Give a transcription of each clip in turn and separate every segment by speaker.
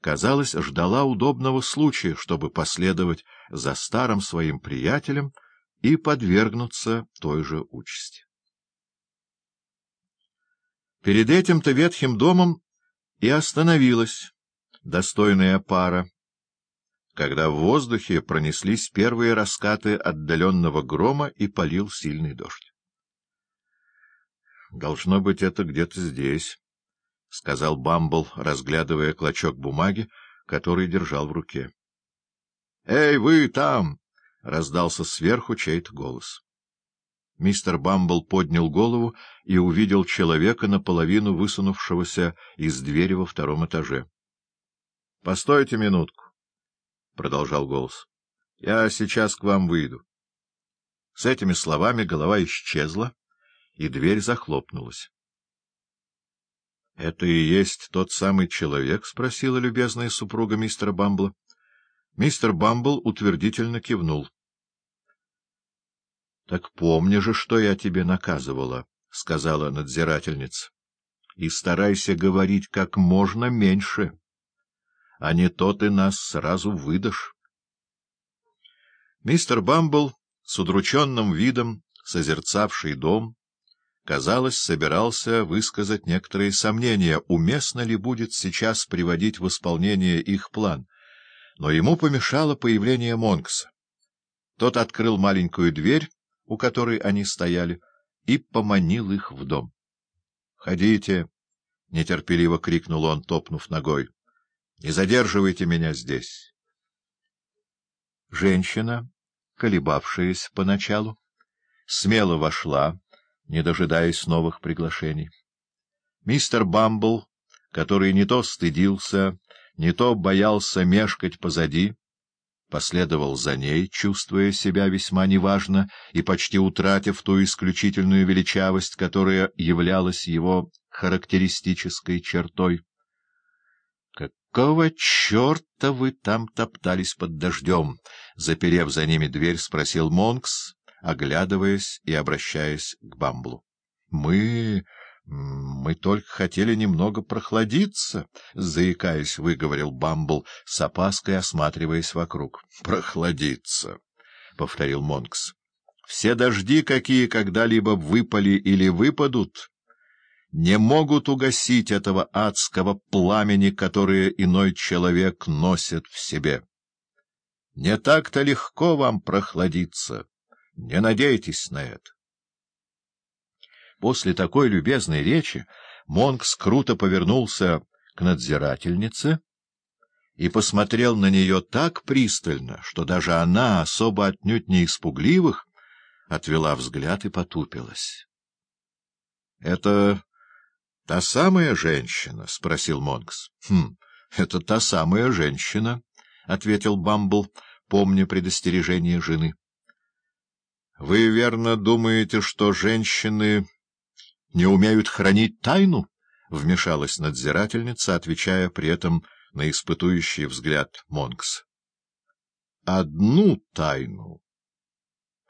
Speaker 1: казалось, ждала удобного случая, чтобы последовать за старым своим приятелем и подвергнуться той же участи. Перед этим-то ветхим домом и остановилась достойная пара, когда в воздухе пронеслись первые раскаты отдаленного грома и полил сильный дождь. — Должно быть, это где-то здесь, — сказал Бамбл, разглядывая клочок бумаги, который держал в руке. — Эй, вы там! — раздался сверху чей-то голос. Мистер Бамбл поднял голову и увидел человека, наполовину высунувшегося из двери во втором этаже. — Постойте минутку продолжал голос. — Я сейчас к вам выйду. С этими словами голова исчезла, и дверь захлопнулась. — Это и есть тот самый человек? — спросила любезная супруга мистера Бамбла. Мистер Бамбл утвердительно кивнул. — Так помни же, что я тебе наказывала, — сказала надзирательница. — И старайся говорить как можно меньше а не то ты нас сразу выдашь. Мистер Бамбл, с удрученным видом, созерцавший дом, казалось, собирался высказать некоторые сомнения, уместно ли будет сейчас приводить в исполнение их план, но ему помешало появление Монкса. Тот открыл маленькую дверь, у которой они стояли, и поманил их в дом. — Ходите! — нетерпеливо крикнул он, топнув ногой. Не задерживайте меня здесь. Женщина, колебавшаяся поначалу, смело вошла, не дожидаясь новых приглашений. Мистер Бамбл, который не то стыдился, не то боялся мешкать позади, последовал за ней, чувствуя себя весьма неважно и почти утратив ту исключительную величавость, которая являлась его характеристической чертой. Какого черта вы там топтались под дождем? Заперев за ними дверь, спросил Монкс, оглядываясь и обращаясь к Бамблу. — Мы... мы только хотели немного прохладиться, — заикаясь, выговорил Бамбл, с опаской осматриваясь вокруг. — Прохладиться, — повторил Монкс. — Все дожди, какие когда-либо выпали или выпадут, не могут угасить этого адского пламени, которое иной человек носит в себе. Не так-то легко вам прохладиться. Не надейтесь на это. После такой любезной речи Монкс круто повернулся к надзирательнице и посмотрел на нее так пристально, что даже она, особо отнюдь не испугливых, отвела взгляд и потупилась. — Это Та самая женщина? — спросил Монкс. — Хм, это та самая женщина, — ответил Бамбл, помня предостережение жены. — Вы верно думаете, что женщины не умеют хранить тайну? — вмешалась надзирательница, отвечая при этом на испытующий взгляд Монкс. — Одну тайну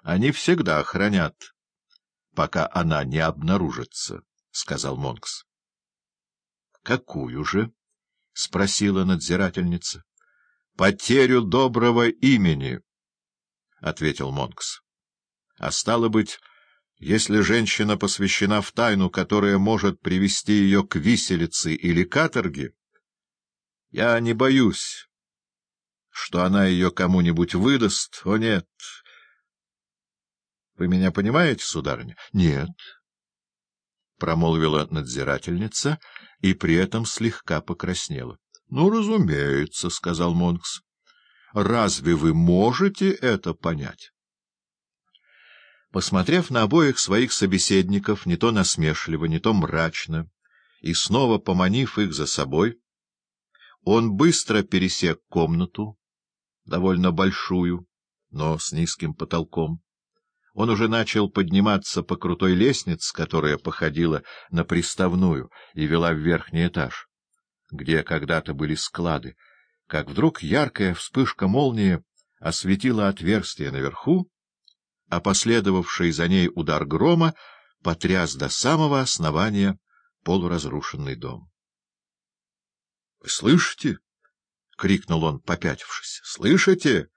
Speaker 1: они всегда хранят, пока она не обнаружится, — сказал Монкс. Какую же? — спросила надзирательница. — Потерю доброго имени, — ответил Монкс. — А стало быть, если женщина посвящена в тайну, которая может привести ее к виселице или каторге, я не боюсь, что она ее кому-нибудь выдаст. О, нет! Вы меня понимаете, сударыня? — Нет, — промолвила надзирательница, — и при этом слегка покраснела. — Ну, разумеется, — сказал Монкс. — Разве вы можете это понять? Посмотрев на обоих своих собеседников, не то насмешливо, не то мрачно, и снова поманив их за собой, он быстро пересек комнату, довольно большую, но с низким потолком. Он уже начал подниматься по крутой лестнице, которая походила на приставную и вела в верхний этаж, где когда-то были склады, как вдруг яркая вспышка молнии осветила отверстие наверху, а последовавший за ней удар грома потряс до самого основания полуразрушенный дом. — Вы слышите? крикнул он, попятившись. — Слышите?